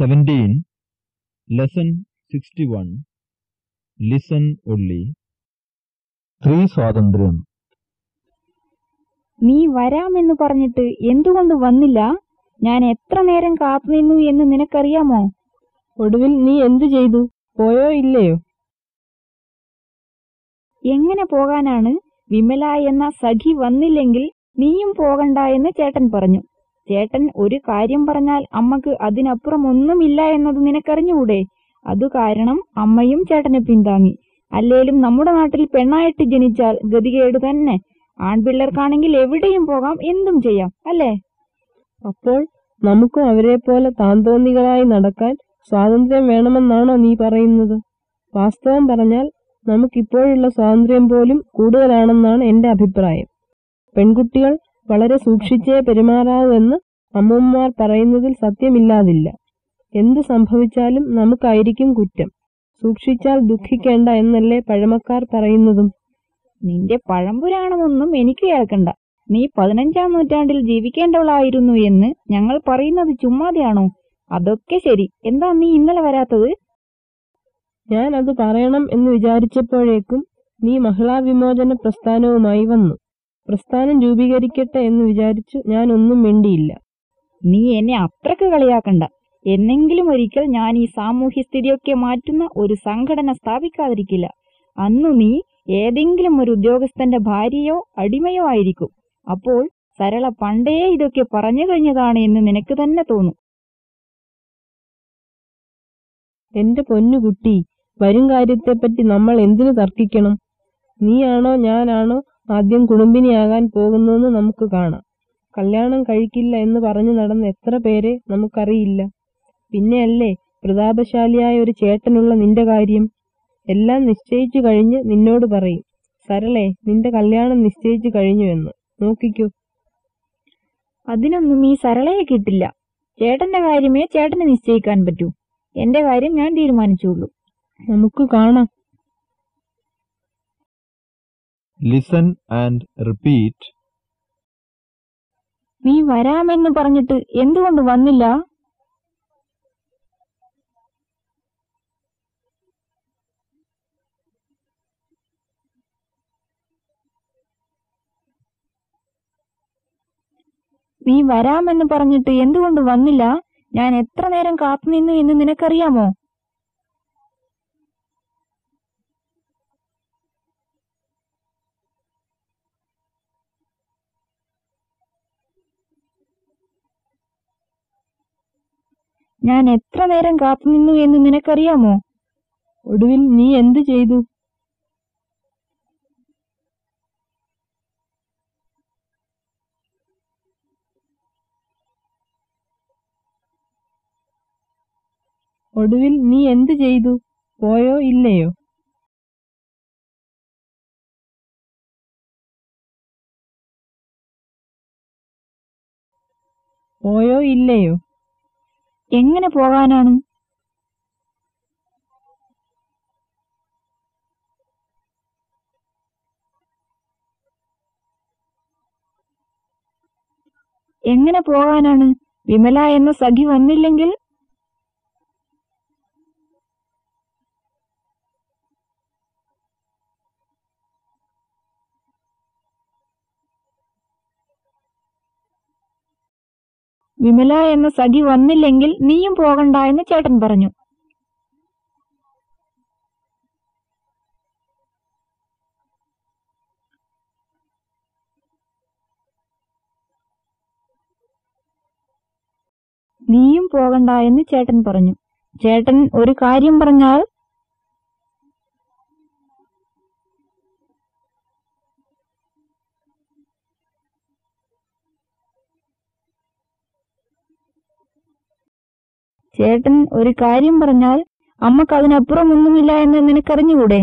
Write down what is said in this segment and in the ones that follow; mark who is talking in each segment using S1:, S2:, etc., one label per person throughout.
S1: Unit seventeen lesson sixty one listen only സ്ത്രീ സ്വാതന്ത്ര്യം.
S2: നീ വരാമെന്ന് പറഞ്ഞിട്ട് എന്തുകൊണ്ട് വന്നില്ല? ഞാൻ എത്ര നേരം കാത്തുനിന്നു എന്ന് നിനക്കറിയാമോ?
S3: ഒടുവിൽ നീ എന്തു ചെയ്തു? പോയോ ഇല്ലയോ?
S2: എങ്ങനെ പോകാനാണ് വിമല എന്ന സഖി വന്നില്ലെങ്കിൽ നീയും പോകണ്ട എന്ന് ചേട്ടൻ പറഞ്ഞു. ചേട്ടൻ ഒരു കാര്യം പറഞ്ഞാൽ അമ്മയ്ക്ക് അതിനപ്പുറം ഒന്നുമില്ല എന്നത് നിനക്കറിഞ്ഞുകൂടെ? അതു കാരണം അമ്മയും ചേട്ടനെ പിന്താങ്ങി. അല്ലേലും നമ്മുടെ നാട്ടിൽ പെണ്ണായിട്ട് ജനിച്ചാൽ ഗതികേട് തന്നെ. ആൺപിള്ളേർക്കാണെങ്കിൽ എവിടെയും പോകാം എന്തും ചെയ്യാം അല്ലേ?
S3: അപ്പോൾ നമുക്കും അവരെ പോലെ താന്തോന്നികളായി നടക്കാൻ സ്വാതന്ത്ര്യം വേണമെന്നാണോ നീ പറയുന്നത്? വാസ്തവം പറഞ്ഞാൽ നമുക്കിപ്പോഴുള്ള സ്വാതന്ത്ര്യം പോലും കൂടുതലാണെന്നാണ് എന്റെ അഭിപ്രായം. പെൺകുട്ടികൾ വളരെ സൂക്ഷിച്ചേ പെരുമാറാവെന്ന് അമ്മൂമ്മമാർ പറയുന്നതിൽ സത്യമില്ലാതില്ല. എന്ത് സംഭവിച്ചാലും നമുക്കായിരിക്കും കുറ്റം. സൂക്ഷിച്ചാൽ ദുഃഖിക്കേണ്ട എന്നല്ലേ പഴമക്കാർ പറയുന്നതും?
S2: നിന്റെ പഴമ്പുരാണമൊന്നും എനിക്ക് കേൾക്കണ്ട. നീ പതിനഞ്ചാം നൂറ്റാണ്ടിൽ ജീവിക്കേണ്ടവളായിരുന്നു എന്ന് ഞങ്ങൾ പറയുന്നത് ചുമ്മാതെയാണോ? അതൊക്കെ ശരി. എന്താ നീ ഇന്നലെ വരാത്തത്?
S3: ഞാൻ അത് പറയണം എന്ന് വിചാരിച്ചപ്പോഴേക്കും നീ മഹിളാ വിമോചന പ്രസ്ഥാനവുമായി വന്നു. പ്രസ്ഥാനം രൂപീകരിക്കട്ടെ എന്ന് വിചാരിച്ചു ഞാൻ ഒന്നും മിണ്ടിയില്ല.
S2: നീ എന്നെ അത്രയ്ക്ക് കളിയാക്കണ്ട. എന്നെങ്കിലും ഒരിക്കൽ ഞാൻ ഈ സാമൂഹ്യ സ്ഥിതിയൊക്കെ മാറ്റുന്ന ഒരു സംഘടന സ്ഥാപിക്കാതിരിക്കില്ല. അന്നു നീ ഏതെങ്കിലും ഒരു ഉദ്യോഗസ്ഥന്റെ ഭാര്യയോ അടിമയോ ആയിരിക്കും. അപ്പോൾ സരള പണ്ടേ ഇതൊക്കെ പറഞ്ഞു കഴിഞ്ഞതാണ് എന്ന് നിനക്ക് തന്നെ തോന്നും.
S3: എന്റെ പൊന്നുകുട്ടി വരും കാര്യത്തെപ്പറ്റി നമ്മൾ എന്തിനു തർക്കിക്കണം? നീയാണോ ഞാനാണോ ആദ്യം കുടുംബിനിയാകാൻ പോകുന്നുവെന്ന് നമുക്ക് കാണാം. കല്യാണം കഴിക്കില്ല എന്ന് പറഞ്ഞു നടന്ന എത്ര പേരെ നമുക്കറിയില്ല. പിന്നെയല്ലേ പ്രതാപശാലിയായ ഒരു ചേട്ടനുള്ള നിന്റെ കാര്യം. എല്ലാം നിശ്ചയിച്ചു കഴിഞ്ഞ് നിന്നോട് പറയും സരളെ നിന്റെ കല്യാണം നിശ്ചയിച്ചു കഴിഞ്ഞു എന്ന്. നോക്കിക്കോ.
S2: അതിനൊന്നും ഈ സരളയെ കിട്ടില്ല. ചേട്ടന്റെ കാര്യമേ ചേട്ടന് നിശ്ചയിക്കാൻ പറ്റൂ. എന്റെ കാര്യം ഞാൻ തീരുമാനിച്ചുള്ളൂ
S3: നമുക്ക് കാണാം.
S1: ലിസൺ ആൻഡ് റിപ്പീറ്റ്
S2: നീ വരാമെന്ന് പറഞ്ഞിട്ട് എന്തുകൊണ്ട് വന്നില്ല? നീ വരാമെന്ന് പറഞ്ഞിട്ട് എന്തുകൊണ്ട് വന്നില്ല? ഞാൻ എത്ര നേരം കാത്തുനിന്നു എന്ന് നിനക്കറിയാമോ? ഞാൻ എത്ര നേരം കാത്തുനിന്നു എന്ന് നിനക്കറിയാമോ?
S3: ഒടുവിൽ നീ എന്തു ചെയ്തു? ഒടുവിൽ നീ എന്തു ചെയ്തു? പോയോ ഇല്ലയോ? പോയോ ഇല്ലയോ?
S2: എങ്ങനെ പോകാനാണ്? എങ്ങനെ പോകാനാണ്? വിമല എന്ന സഖി വന്നില്ലെങ്കിൽ വിമല എന്ന സഖി വന്നില്ലെങ്കിൽ നീയും പോകണ്ട എന്ന് ചേട്ടൻ പറഞ്ഞു. നീയും പോകണ്ട എന്ന് ചേട്ടൻ പറഞ്ഞു. ചേട്ടൻ ഒരു കാര്യം പറഞ്ഞാൽ ചേട്ടൻ ഒരു കാര്യം പറഞ്ഞാൽ അമ്മയ്ക്ക് അതിനപ്പുറം ഒന്നുമില്ല എന്ന് നിനക്കറിഞ്ഞുകൂടെ?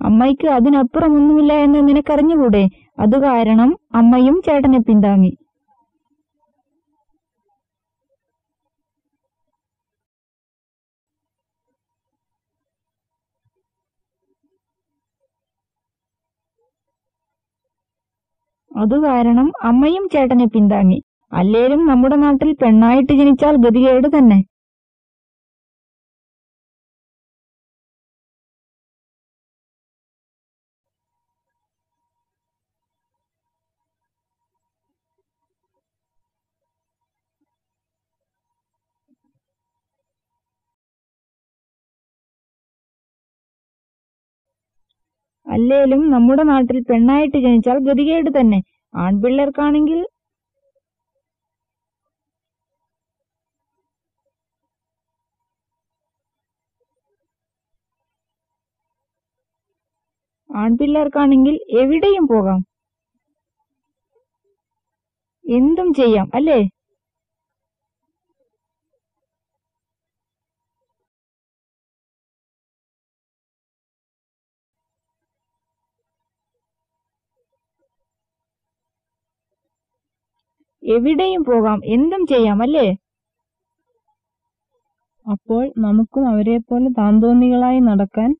S2: അമ്മയ്ക്ക് അതിനപ്പുറം ഒന്നുമില്ല എന്ന് നിനക്കറിഞ്ഞുകൂടെ? അത് കാരണം അമ്മയും ചേട്ടനെ പിന്താങ്ങി. അതുകാരണം അമ്മയും ചേട്ടനെ പിന്താങ്ങി. അല്ലേലും നമ്മുടെ നാട്ടിൽ പെണ്ണായിട്ട് ജനിച്ചാൽ ഗതികേട് തന്നെ. അല്ലേലും നമ്മുടെ നാട്ടിൽ പെണ്ണായിട്ട് ജനിച്ചാൽ ഗതികേട് തന്നെ. ആൺപിള്ളേർക്കാണെങ്കിൽ ആൺപിള്ളേർക്കാണെങ്കിൽ എവിടെയും പോകാം. എന്തും ചെയ്യാം അല്ലേ? എവിടെയും പോകാം. എന്തും ചെയ്യാം അല്ലേ?
S3: അപ്പോൾ നമുക്കും അവരെ പോലെ താന്തോന്നികളായി നടക്കാൻ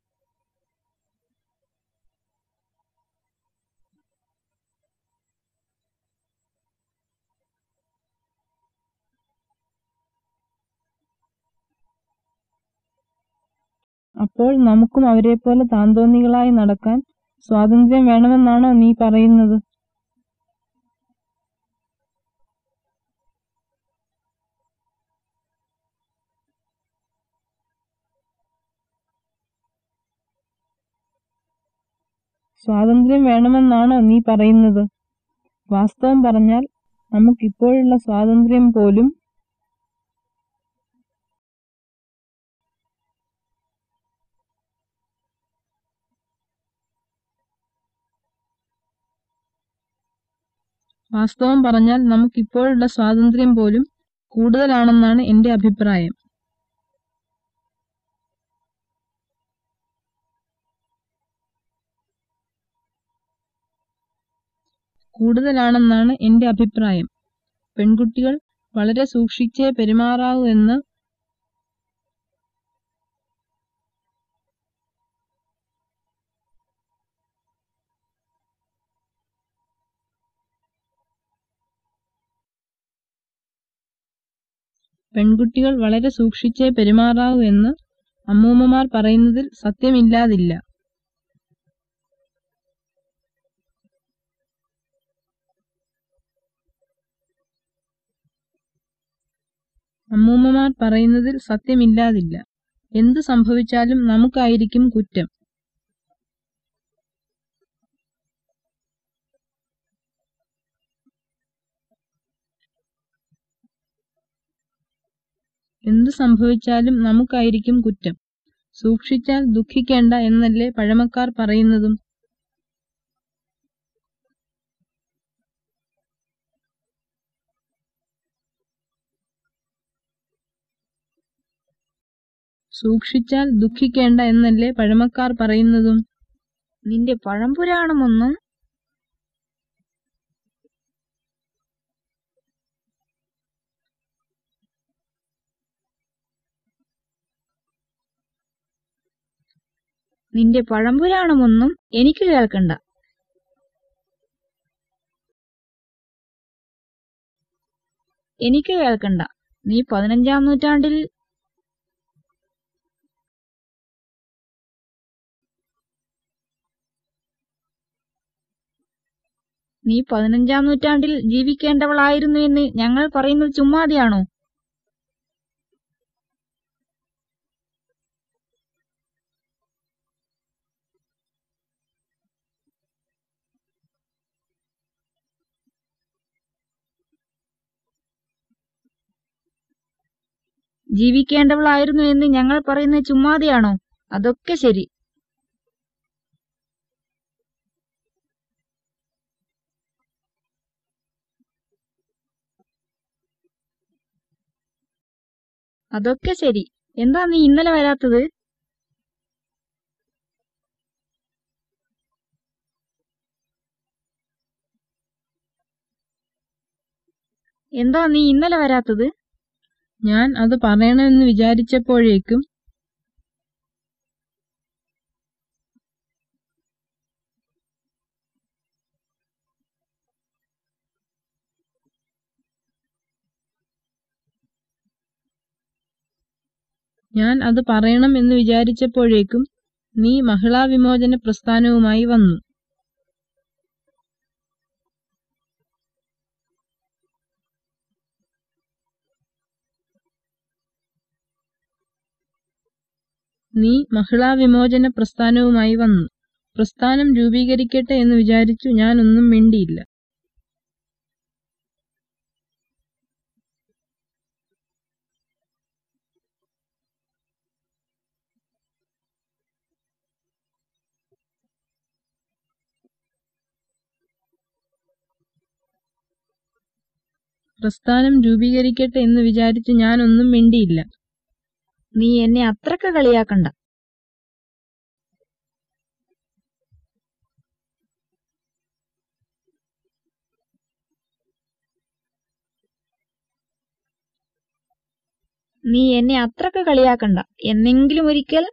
S3: അപ്പോൾ നമുക്കും അവരെ പോലെ താന്തോന്നികളായി നടക്കാൻ സ്വാതന്ത്ര്യം വേണമെന്നാണോ നീ പറയുന്നത്? സ്വാതന്ത്ര്യം വേണമെന്നാണോ നീ പറയുന്നത്? വാസ്തവം പറഞ്ഞാൽ നമുക്കിപ്പോഴുള്ള സ്വാതന്ത്ര്യം പോലും വാസ്തവം പറഞ്ഞാൽ നമുക്കിപ്പോഴുള്ള സ്വാതന്ത്ര്യം പോലും കൂടുതലാണെന്നാണ് എന്റെ അഭിപ്രായം. കൂടുതലാണെന്നാണ് എന്റെ അഭിപ്രായം. പെൺകുട്ടികൾ വളരെ സൂക്ഷിച്ചേ പെരുമാറാവൂ എന്ന് പെൺകുട്ടികൾ വളരെ സൂക്ഷിച്ചേ പെരുമാറാവൂ എന്ന് അമ്മൂമ്മമാർ പറയുന്നതിൽ സത്യമില്ലാതില്ല. അമ്മൂമ്മമാർ പറയുന്നതിൽ സത്യമില്ലാതില്ല. എന്തു സംഭവിച്ചാലും നമുക്കായിരിക്കും കുറ്റം. എന്തു സംഭവിച്ചാലും നമുക്കായിരിക്കും കുറ്റം. സൂക്ഷിച്ചാൽ ദുഃഖിക്കേണ്ട എന്നല്ലേ പഴമക്കാർ പറയുന്നതും. സൂക്ഷിച്ചാൽ ദുഃഖിക്കേണ്ട എന്നല്ലേ പഴമക്കാർ പറയുന്നതും?
S2: നിന്റെ പഴംപുരാണമൊന്നും നിന്റെ പഴംപുരാണമൊന്നും എനിക്ക് കേൾക്കണ്ട. എനിക്ക് കേൾക്കണ്ട. നീ പതിനഞ്ചാം നൂറ്റാണ്ടിൽ നീ പതിനഞ്ചാം നൂറ്റാണ്ടിൽ ജീവിക്കേണ്ടവളായിരുന്നു എന്ന് ഞങ്ങൾ പറയുന്നത് ചുമ്മാതെയാണോ? ജീവിക്കേണ്ടവളായിരുന്നു എന്ന് ഞങ്ങൾ പറയുന്നത് ചുമ്മാതെയാണോ? അതൊക്കെ ശരി. അതൊക്കെ ശരി. എന്താ നീ ഇന്നലെ വരാത്തത്? എന്താ നീ ഇന്നലെ വരാത്തത്?
S3: ഞാൻ അത് പറയണമെന്ന് വിചാരിച്ചപ്പോഴേക്കും ഞാൻ അത് പറയണം എന്ന് വിചാരിച്ചപ്പോഴേക്കും നീ മഹിളാ വിമോചന പ്രസ്ഥാനവുമായി വന്നു. നീ മഹിളാ വിമോചന പ്രസ്ഥാനവുമായി വന്നു. പ്രസ്ഥാനം രൂപീകരിക്കട്ടെ എന്ന് വിചാരിച്ചു ഞാനൊന്നും മിണ്ടിയില്ല. പ്രസ്ഥാനം രൂപീകരിക്കട്ടെ എന്ന് വിചാരിച്ച് ഞാനൊന്നും മിണ്ടിയില്ല.
S2: നീ എന്നെ അത്രയ്ക്ക് കളിയാക്കണ്ട. നീ എന്നെ അത്രയ്ക്ക് കളിയാക്കണ്ട. എന്നെങ്കിലും ഒരിക്കൽ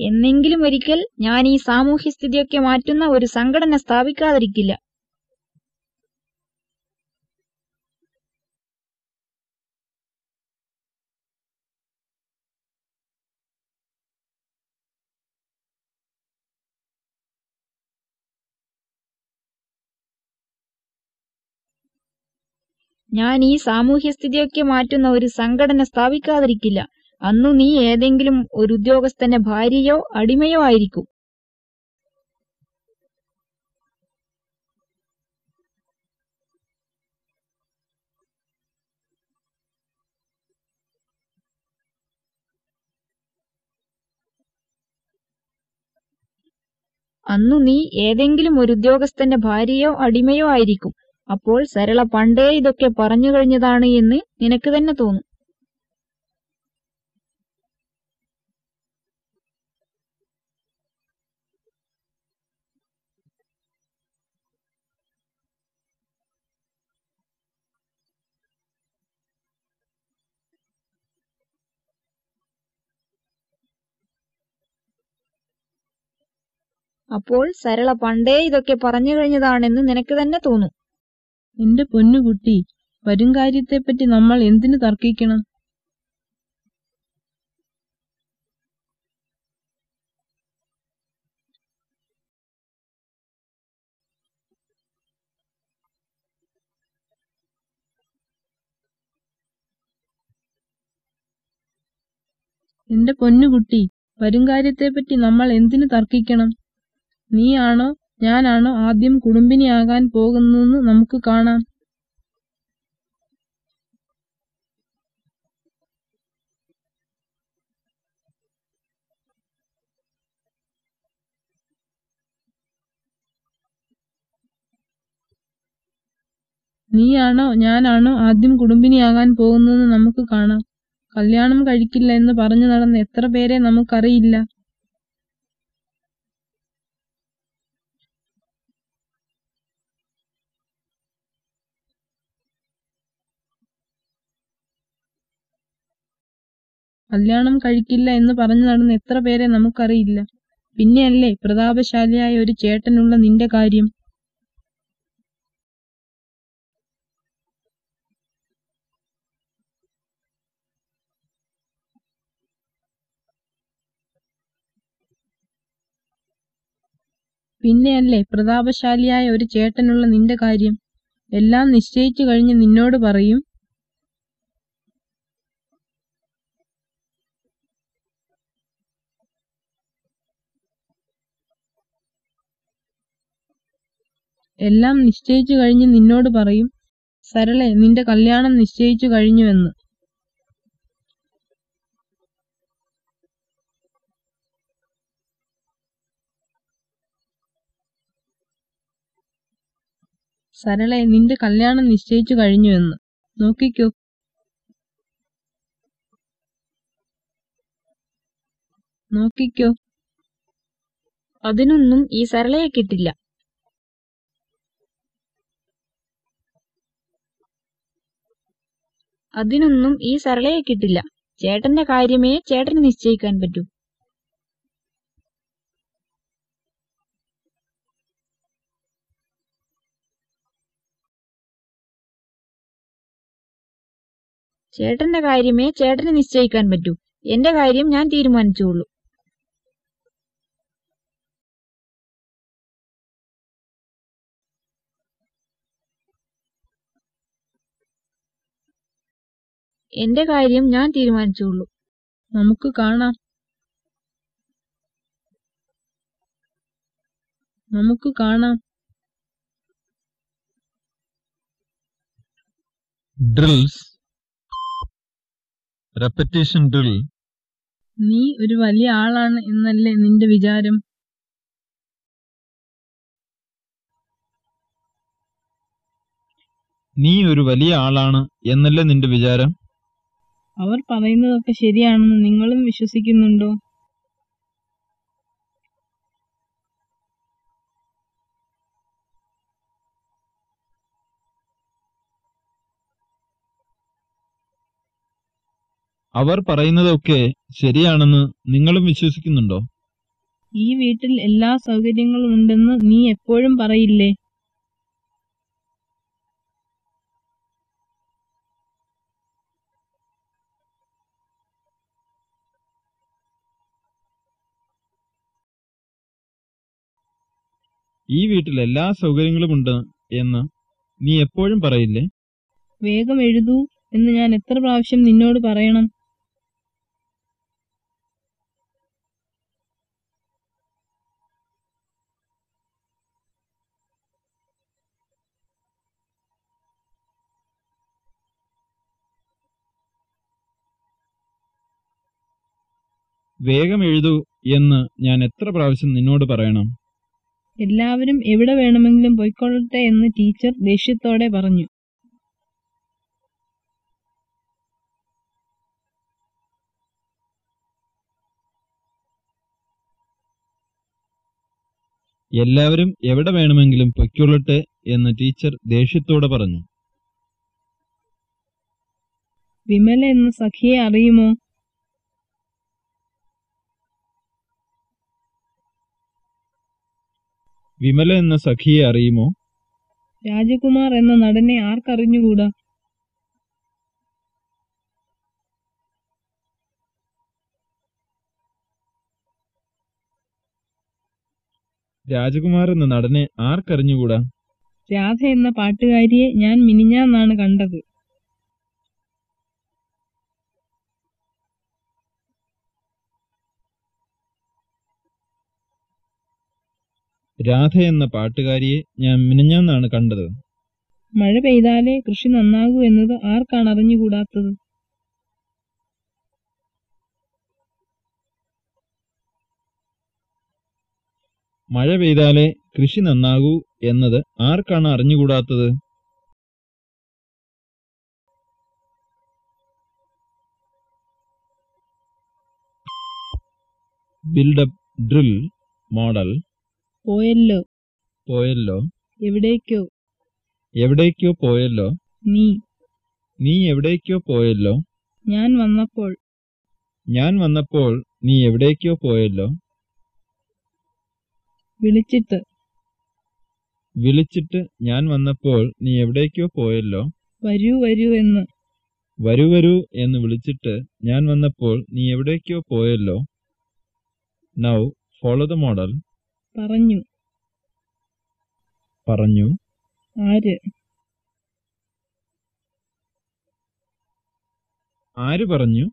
S2: എന്നെങ്കിലും ഒരിക്കൽ ഞാൻ ഈ സാമൂഹ്യ സ്ഥിതിയൊക്കെ മാറ്റുന്ന ഒരു സംഘടന സ്ഥാപിക്കാതിരിക്കില്ല. ഞാൻ ഈ സാമൂഹ്യ സ്ഥിതിയൊക്കെ മാറ്റുന്ന ഒരു സംഘടന സ്ഥാപിക്കാതിരിക്കില്ല. അന്നു നീ ഏതെങ്കിലും ഒരു ഉദ്യോഗസ്ഥന്റെ ഭാര്യയോ അടിമയോ ആയിരിക്കും. അന്നു നീ ഏതെങ്കിലും ഒരു ഉദ്യോഗസ്ഥന്റെ ഭാര്യയോ അടിമയോ ആയിരിക്കും. അപ്പോൾ സരള പണ്ടേ ഇതൊക്കെ പറഞ്ഞു കഴിഞ്ഞതാണ് എന്ന് നിനക്ക് തന്നെ തോന്നും. അപ്പോൾ സരള പണ്ടേ ഇതൊക്കെ പറഞ്ഞു കഴിഞ്ഞതാണെന്ന് നിനക്ക് തന്നെ തോന്നും.
S3: എന്റെ പൊന്നുകുട്ടി വരും കാര്യത്തെപ്പറ്റി നമ്മൾ എന്തിനു തർക്കിക്കണം? എന്റെ പൊന്നുകുട്ടി വരും കാര്യത്തെപ്പറ്റി നമ്മൾ എന്തിനു തർക്കിക്കണം? നീയാണോ? ഞാനാണോ ആദ്യം കുടുംബിനിയാകാൻ പോകുന്നതെന്ന് നമുക്ക് കാണാം. നീയാണോ? ഞാനാണോ ആദ്യം കുടുംബിനിയാകാൻ പോകുന്നതെന്ന് നമുക്ക് കാണാം. കല്യാണം കഴിക്കില്ല എന്ന് പറഞ്ഞു നടന്ന എത്ര പേരെ നമുക്കറിയില്ല. കല്യാണം കഴിക്കില്ല എന്ന് പറഞ്ഞു നടന്ന എത്ര പേരെ നമുക്കറിയില്ല. പിന്നെയല്ലേ പ്രതാപശാലിയായ ഒരു ചേട്ടനുള്ള നിന്റെ കാര്യം? പിന്നെയല്ലേ പ്രതാപശാലിയായ ഒരു ചേട്ടനുള്ള നിന്റെ കാര്യം? എല്ലാം നിശ്ചയിച്ചു കഴിഞ്ഞ് നിന്നോട് പറയും എല്ലാം നിശ്ചയിച്ചു കഴിഞ്ഞ് നിന്നോട് പറയും സരളെ നിന്റെ കല്യാണം നിശ്ചയിച്ചു കഴിഞ്ഞുവെന്ന്. സരളെ നിന്റെ കല്യാണം നിശ്ചയിച്ചു കഴിഞ്ഞുവെന്ന്. നോക്കിക്കോ. നോക്കിക്കോ.
S2: അതിനൊന്നും ഈ സരളയെ കിട്ടില്ല. അതിനൊന്നും ഈ സരളയെ കിട്ടില്ല. ചേട്ടന്റെ കാര്യമേ ചേട്ടന് നിശ്ചയിക്കാൻ പറ്റൂ. ചേട്ടന്റെ കാര്യമേ ചേട്ടന് നിശ്ചയിക്കാൻ പറ്റൂ. എന്റെ കാര്യം ഞാൻ തീരുമാനിച്ചോളൂ. എന്റെ കാര്യം ഞാൻ തീരുമാനിച്ചുള്ളൂ
S3: നമുക്ക് കാണാം. നമുക്ക് കാണാം.
S1: ഡ്രിൽസ്. Repetition drill.
S3: നീ ഒരു വലിയ ആളാണ് എന്നല്ലേ നിന്റെ വിചാരം?
S1: നീ ഒരു വലിയ ആളാണ് എന്നല്ലേ നിന്റെ വിചാരം?
S3: അവർ പറയുന്നതൊക്കെ ശരിയാണെന്ന് നിങ്ങളും വിശ്വസിക്കുന്നുണ്ടോ?
S1: അവർ പറയുന്നതൊക്കെ ശരിയാണെന്ന് നിങ്ങളും വിശ്വസിക്കുന്നുണ്ടോ?
S3: ഈ വീട്ടിൽ എല്ലാ സൗകര്യങ്ങളും ഉണ്ടെന്ന് നീ എപ്പോഴും പറയില്ലേ?
S1: ഈ വീട്ടിൽ എല്ലാ സൗകര്യങ്ങളും ഉണ്ട് എന്ന് നീ എപ്പോഴും പറയില്ലേ?
S3: വേഗം എഴുതൂ എന്ന് ഞാൻ എത്ര പ്രാവശ്യം നിന്നോട് പറയണം.
S1: വേഗം എഴുതൂ എന്ന് ഞാൻ എത്ര പ്രാവശ്യം നിന്നോട് പറയണം.
S3: എല്ലാവരും എവിടെ വേണമെങ്കിലും പോയിക്കൊള്ളട്ടെ എന്ന് ടീച്ചർ ദേഷ്യത്തോടെ പറഞ്ഞു.
S1: എല്ലാവരും എവിടെ വേണമെങ്കിലും പൊയ്ക്കൊള്ളട്ടെ എന്ന് ടീച്ചർ ദേഷ്യത്തോടെ പറഞ്ഞു.
S3: വിമല എന്ന സഖിയെ അറിയുമോ?
S1: വിമല എന്ന സഖിയെ അറിയുമോ?
S3: രാജകുമാർ എന്ന നടനെ ആർക്കറിഞ്ഞുകൂടാ?
S1: രാജകുമാർ എന്ന നടനെ ആർക്കറിഞ്ഞുകൂടാ?
S3: രാധ എന്ന പാട്ടുകാരിയെ ഞാൻ മിനിഞ്ഞാന്നാണ് കണ്ടത്.
S1: രാധ എന്ന പാട്ടുകാരിയെ ഞാൻ മിനിഞ്ഞാന്നാണ് കണ്ടത്.
S3: മഴ പെയ്താലേ കൃഷി നന്നാകൂ എന്നത് ആർക്കാണ് അറിഞ്ഞുകൂടാത്തത്?
S1: മഴ പെയ്താലേ കൃഷി നന്നാകൂ എന്നത് ആർക്കാണ് അറിഞ്ഞുകൂടാത്തത്? ബിൽഡപ്പ് ഡ്രിൽ മോഡൽ
S3: പോയല്ലോ.
S1: പോയല്ലോ.
S3: എവിടേക്കോ?
S1: എവിടേക്കോ പോയല്ലോ.
S3: നീ.
S1: നീ എവിടേക്കോ പോയല്ലോ.
S3: ഞാൻ വന്നപ്പോൾ.
S1: ഞാൻ വന്നപ്പോൾ നീ എവിടേക്കോ പോയല്ലോ.
S3: വിളിച്ചിട്ട്.
S1: വിളിച്ചിട്ട് ഞാൻ വന്നപ്പോൾ നീ എവിടേക്കോ പോയല്ലോ.
S3: വരൂ വരൂ എന്ന്.
S1: വരൂ വരൂ എന്ന് വിളിച്ചിട്ട് ഞാൻ വന്നപ്പോൾ നീ എവിടേക്കോ പോയല്ലോ. നൗ ഫോളോ ദ മോഡൽ
S3: പറഞ്ഞു.
S1: പറഞ്ഞു.
S3: ആര്?
S1: ആര് പറഞ്ഞു?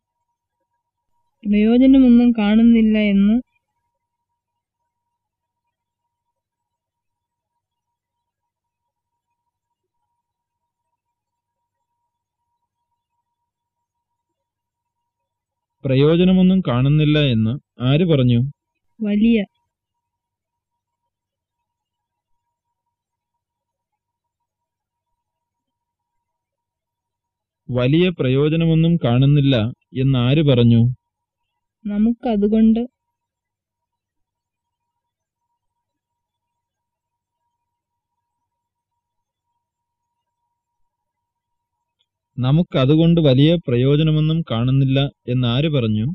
S3: പ്രയോജനമൊന്നും കാണുന്നില്ല എന്ന്.
S1: പ്രയോജനമൊന്നും കാണുന്നില്ല എന്ന്. ആര് പറഞ്ഞു?
S3: വലിയ
S1: വലിയ പ്രയോജനമൊന്നും കാണുന്നില്ല എന്ന് ആര് പറഞ്ഞു?
S3: നമുക്കതുകൊണ്ട്
S1: നമുക്കതുകൊണ്ട് വലിയ പ്രയോജനമൊന്നും കാണുന്നില്ല എന്ന് ആര് പറഞ്ഞു?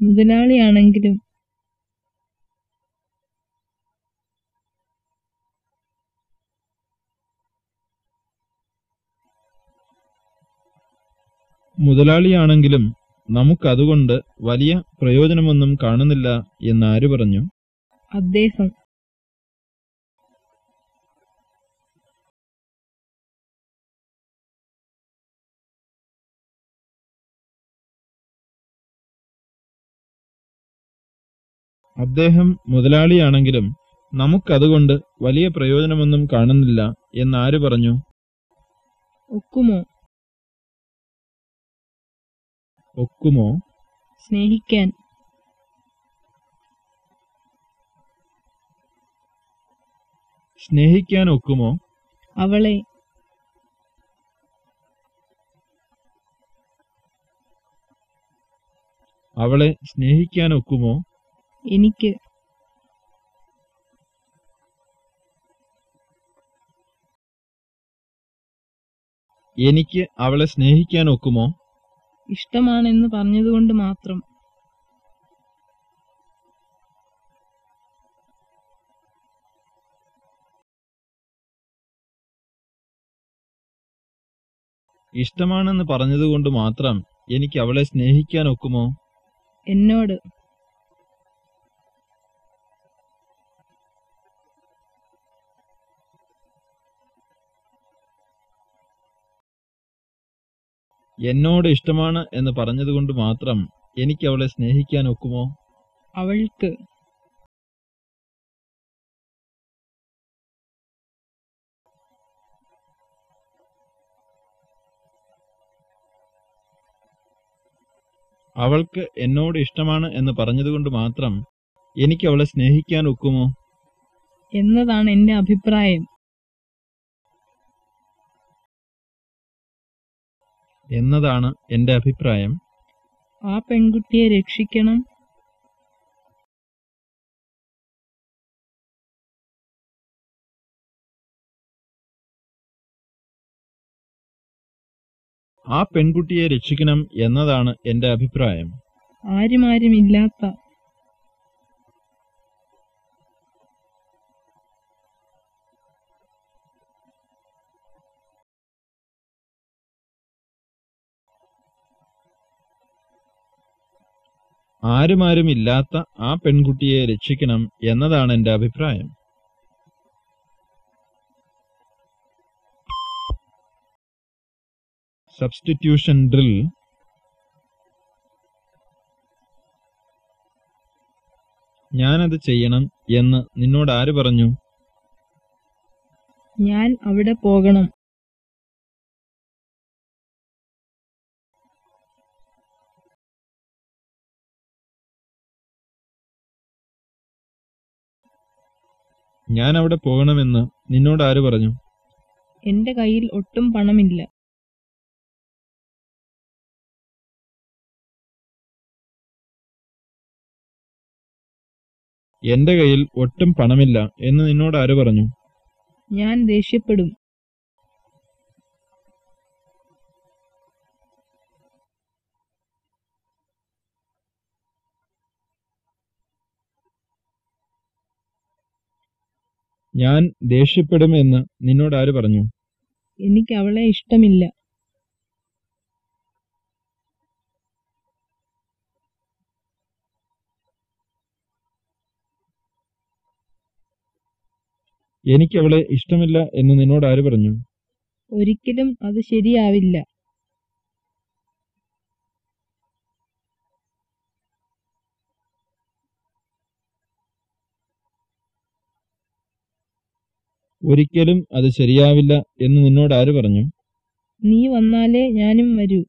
S3: മുതലാളിയാണെങ്കിലും
S1: മുതലാളിയാണെങ്കിലും നമുക്കതുകൊണ്ട് വലിയ പ്രയോജനമൊന്നും കാണുന്നില്ല എന്നാര് പറഞ്ഞു?
S3: അദ്ദേഹം.
S1: അദ്ദേഹം മുതലാളിയാണെങ്കിലും നമുക്കതുകൊണ്ട് വലിയ പ്രയോജനമൊന്നും കാണുന്നില്ല എന്നാര് പറഞ്ഞു?
S3: ഒക്കുമോ?
S1: ഒക്കുമോ?
S3: സ്നേഹിക്കാൻ.
S1: സ്നേഹിക്കാൻ ഒക്കുമോ?
S3: അവളെ.
S1: അവളെ സ്നേഹിക്കാൻ ഒക്കുമോ?
S3: എനിക്ക്.
S1: എനിക്ക് അവളെ സ്നേഹിക്കാൻ ഒക്കുമോ?
S3: ഇഷ്ടമാണെന്ന് പറഞ്ഞതുകൊണ്ട് മാത്രം.
S1: ഇഷ്ടമാണെന്ന് പറഞ്ഞതുകൊണ്ട് മാത്രം എനിക്ക് അവളെ സ്നേഹിക്കാൻ ഒക്കുമോ?
S3: എന്നോട്
S1: എന്നോട് ഇഷ്ടമാണ് എന്ന് പറഞ്ഞതുകൊണ്ട് മാത്രം എനിക്ക് അവളെ സ്നേഹിക്കാൻ ഒക്കുമോ?
S3: അവൾക്ക്
S1: അവൾക്ക് എന്നോട് ഇഷ്ടമാണ് എന്ന് പറഞ്ഞതുകൊണ്ട് മാത്രം എനിക്ക് അവളെ സ്നേഹിക്കാൻ ഒക്കുമോ?
S3: എന്നതാണ് എന്റെ അഭിപ്രായം.
S1: എന്നതാണ് എന്റെ അഭിപ്രായം.
S3: ആ പെൺകുട്ടിയെ രക്ഷിക്കണം.
S1: ആ പെൺകുട്ടിയെ രക്ഷിക്കണം എന്നതാണ് എന്റെ അഭിപ്രായം.
S3: ആരുമാരും
S1: ആരുമാരും ഇല്ലാത്ത ആ പെൺകുട്ടിയെ രക്ഷിക്കണം എന്നതാണ് എന്റെ അഭിപ്രായം. Substitution drill. ഞാനത് ചെയ്യണം എന്ന് നിന്നോട് ആര് പറഞ്ഞു?
S3: ഞാൻ അവിടെ പോകണം.
S1: ഞാൻ അവിടെ പോകണമെന്ന് നിന്നോട് ആര് പറഞ്ഞു?
S3: എന്റെ കയ്യിൽ ഒട്ടും പണമില്ല.
S1: എന്റെ കയ്യിൽ ഒട്ടും പണമില്ല എന്ന് നിന്നോട് ആര് പറഞ്ഞു?
S3: ഞാൻ ദേഷ്യപ്പെടും.
S1: ഞാൻ ദേഷ്യപ്പെടും എന്ന് നിന്നോട് ആര് പറഞ്ഞു?
S3: എനിക്ക് അവളെ ഇഷ്ടമില്ല.
S1: എനിക്ക് അവളെ ഇഷ്ടമില്ല എന്ന് നിന്നോട് ആര് പറഞ്ഞു?
S3: ഒരിക്കലും അത് ശരിയാവില്ല.
S1: ഒരിക്കലും അത് ശരിയാവില്ല എന്ന് നിന്നോട് ആര് പറഞ്ഞു?
S3: നീ വന്നാലേ ഞാനും വരൂ.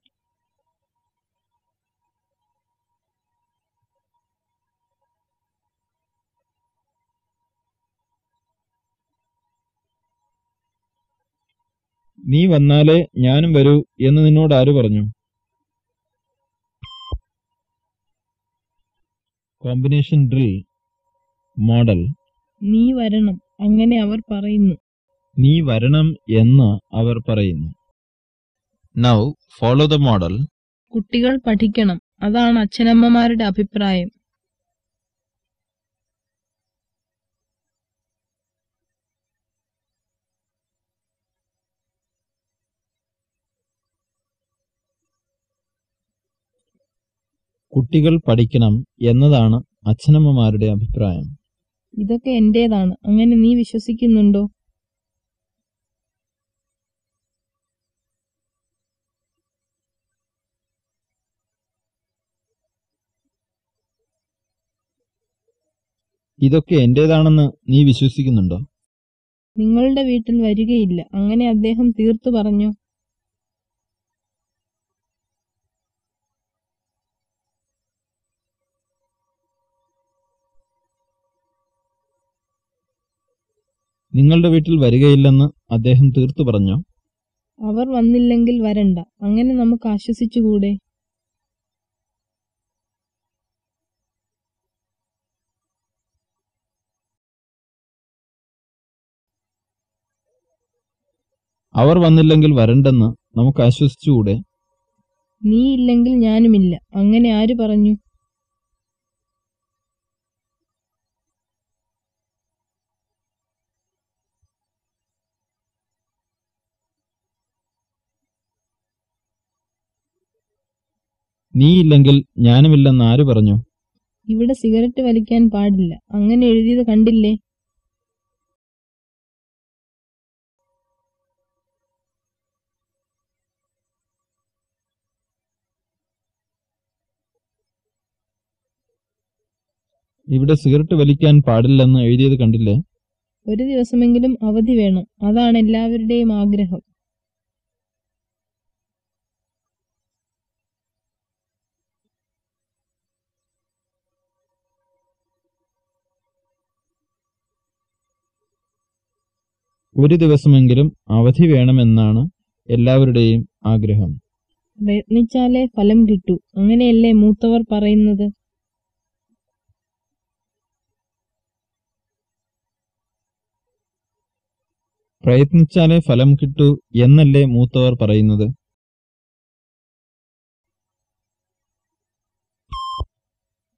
S1: നീ വന്നാലേ ഞാനും വരൂ എന്ന് നിന്നോട് ആര് പറഞ്ഞു? Combination drill model.
S3: നീ വരണം. അങ്ങനെ അവർ പറയുന്നു.
S1: നീ വരണം എന്ന് അവർ പറയുന്നു. നൗ ഫോളോ ദ മോഡൽ
S3: കുട്ടികൾ പഠിക്കണം. അതാണ് അച്ഛനമ്മമാരുടെ അഭിപ്രായം.
S1: കുട്ടികൾ പഠിക്കണം എന്നതാണ് അച്ഛനമ്മമാരുടെ അഭിപ്രായം.
S3: ഇതൊക്കെ എന്റേതാണ്. അങ്ങനെ നീ വിശ്വസിക്കുന്നുണ്ടോ?
S1: ഇതൊക്കെ എന്റേതാണെന്ന് നീ വിശ്വസിക്കുന്നുണ്ടോ?
S3: നിങ്ങളുടെ വീട്ടിൽ വരികയില്ല. അങ്ങനെ അദ്ദേഹം തീർത്തു പറഞ്ഞു.
S1: നിങ്ങളുടെ വീട്ടിൽ വരികയില്ലെന്ന് അദ്ദേഹം തീർത്തു പറഞ്ഞു.
S3: അവർ വന്നില്ലെങ്കിൽ വരണ്ട. അങ്ങനെ നമുക്ക് ആശ്വസിച്ചുകൂടെ?
S1: അവർ വന്നില്ലെങ്കിൽ വരണ്ടെന്ന് നമുക്ക് ആശ്വസിച്ചുകൂടെ?
S3: നീ ഇല്ലെങ്കിൽ ഞാനുമില്ല. അങ്ങനെ ആര് പറഞ്ഞു?
S1: നീയില്ലെങ്കിൽ ഞാനുമില്ലെന്ന് ആര് പറഞ്ഞു?
S3: ഇവിടെ സിഗരറ്റ് വലിക്കാൻ പാടില്ല. അങ്ങനെ എഴുതിയത് കണ്ടില്ലേ?
S1: ഇവിടെ സിഗരറ്റ് വലിക്കാൻ പാടില്ലെന്ന് എഴുതിയത് കണ്ടില്ലേ?
S3: ഒരു ദിവസമെങ്കിലും അവധി വേണം. അതാണ് എല്ലാവരുടെയും ആഗ്രഹം.
S1: ഒരു ദിവസമെങ്കിലും അവധി വേണമെന്നാണ് എല്ലാവരുടെയും ആഗ്രഹം.
S3: പ്രയത്നിച്ചാലേ ഫലം കിട്ടൂ. അങ്ങനെയല്ലേ മൂത്തവർ പറയുന്നത്?
S1: പ്രയത്നിച്ചാലേ ഫലം കിട്ടൂ എന്നല്ലേ മൂത്തവർ പറയുന്നത്?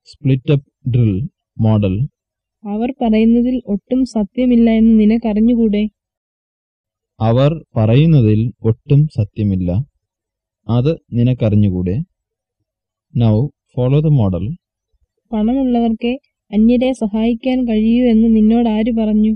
S1: സ്പ്ലിറ്റപ്പ് ഡ്രിൽ മോഡൽ
S3: അവർ പറയുന്നതിൽ ഒട്ടും സത്യമില്ല എന്ന് നിനക്കറിഞ്ഞുകൂടെ?
S1: അവർ പറയുന്നതിൽ ഒട്ടും സത്യമില്ല. അത് നിനക്കറിഞ്ഞുകൂടെ? നൗ ഫോളോ ദ മോഡൽ
S3: പണമുള്ളവർക്ക് അന്യരെ സഹായിക്കാൻ കഴിയൂ എന്ന് നിന്നോട് ആര് പറഞ്ഞു?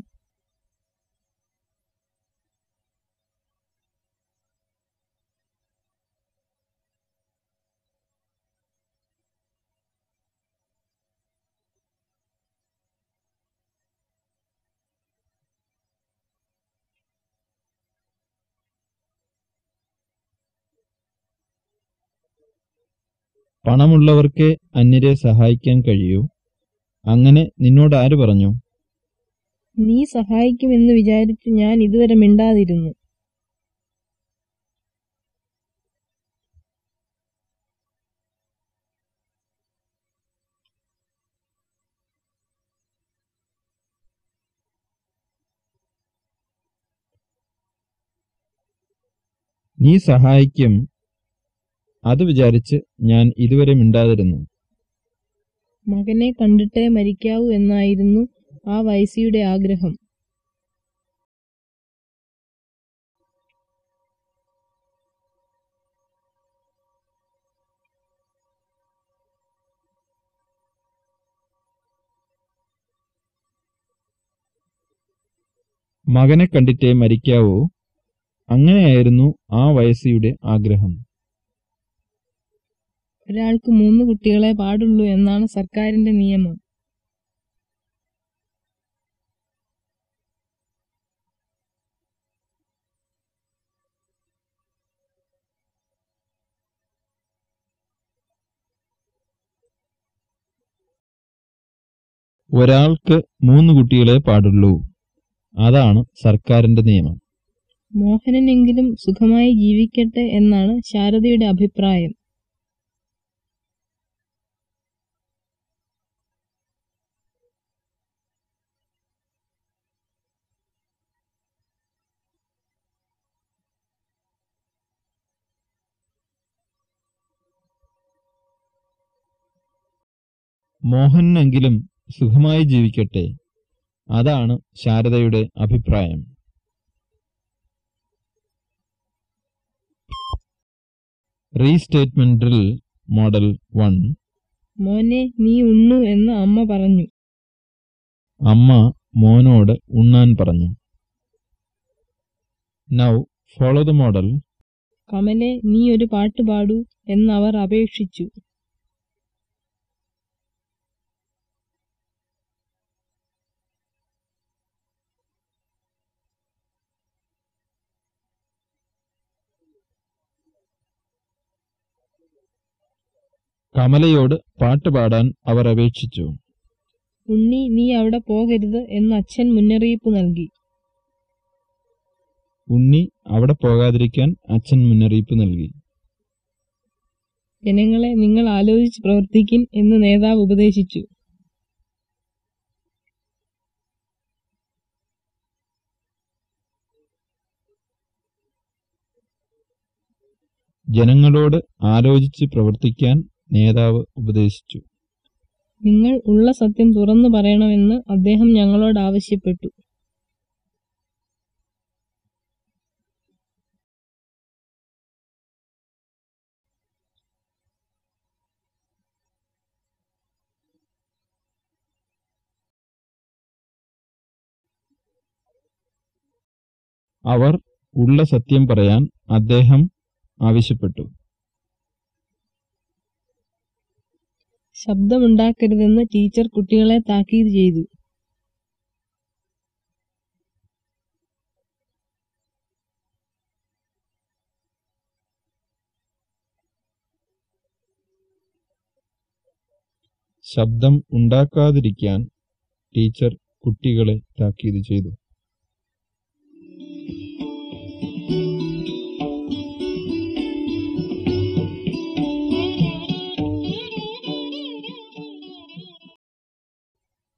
S1: പണമുള്ളവർക്കേ അന്യരെ സഹായിക്കാൻ കഴിയൂ. അങ്ങനെ നിന്നോട് ആര് പറഞ്ഞു?
S3: നീ സഹായിക്കുമെന്ന് വിചാരിച്ച് ഞാൻ ഇതുവരെ മിണ്ടാതിരുന്നു.
S1: നീ സഹായിക്കും അത് വിചാരിച്ച് ഞാൻ ഇതുവരെ മിണ്ടാതിരുന്നു.
S3: മകനെ കണ്ടിട്ടേ മരിക്കാവൂ എന്നായിരുന്നു ആ വയസ്സിയുടെ ആഗ്രഹം.
S1: മകനെ കണ്ടിട്ടേ മരിക്കാവൂ. അങ്ങനെയായിരുന്നു ആ വയസ്സിയുടെ ആഗ്രഹം.
S3: ഒരാൾക്ക് മൂന്ന് കുട്ടികളെ പാടുള്ളൂ എന്നാണ് സർക്കാരിന്റെ നിയമം.
S1: ഒരാൾക്ക് മൂന്ന് കുട്ടികളെ പാടുള്ളൂ. അതാണ് സർക്കാരിന്റെ നിയമം.
S3: മോഹനനെങ്കിലും സുഖമായി ജീവിക്കട്ടെ എന്നാണ് ശാരദയുടെ അഭിപ്രായം.
S1: മോഹനെങ്കിലും സുഖമായി ജീവിക്കട്ടെ. അതാണ് ശാരദയുടെ അഭിപ്രായം. Restatement drill model one.
S3: മോനെ നീ ഉണ്ണു എന്ന് അമ്മ പറഞ്ഞു.
S1: അമ്മ മോനോട് ഉണ്ണാൻ പറഞ്ഞു. Now follow the model.
S3: കമലെ നീ ഒരു പാട്ട് പാടൂ അവർ അപേക്ഷിച്ചു.
S1: കമലയോട് പാട്ടുപാടാൻ അവർ അപേക്ഷിച്ചു.
S3: ഉണ്ണി നീ അവിടെ പോകരുത് എന്ന് അച്ഛൻ മുന്നറിയിപ്പ് നൽകി.
S1: ഉണ്ണി അവിടെ പോകാതിരിക്കാൻ അച്ഛൻ മുന്നറിയിപ്പ് നൽകി.
S3: ജനങ്ങളെ നിങ്ങൾ ആലോചിച്ച് പ്രവർത്തിക്കും എന്ന് നേതാവ് ഉപദേശിച്ചു.
S1: ജനങ്ങളോട് ആലോചിച്ച് പ്രവർത്തിക്കാൻ നേതാവ് ഉപദേശിച്ചു.
S3: നിങ്ങൾ ഉള്ള സത്യം തുറന്നു പറയണമെന്ന് അദ്ദേഹം ഞങ്ങളോട് ആവശ്യപ്പെട്ടു.
S1: അവർ ഉള്ള സത്യം പറയാൻ അദ്ദേഹം ആവശ്യപ്പെട്ടു.
S3: ശബ്ദമുണ്ടാക്കരുതെന്ന് ടീച്ചർ കുട്ടികളെ താക്കീത് ചെയ്തു.
S1: ശബ്ദം ഉണ്ടാക്കാതിരിക്കാൻ ടീച്ചർ കുട്ടികളെ താക്കീത് ചെയ്തു.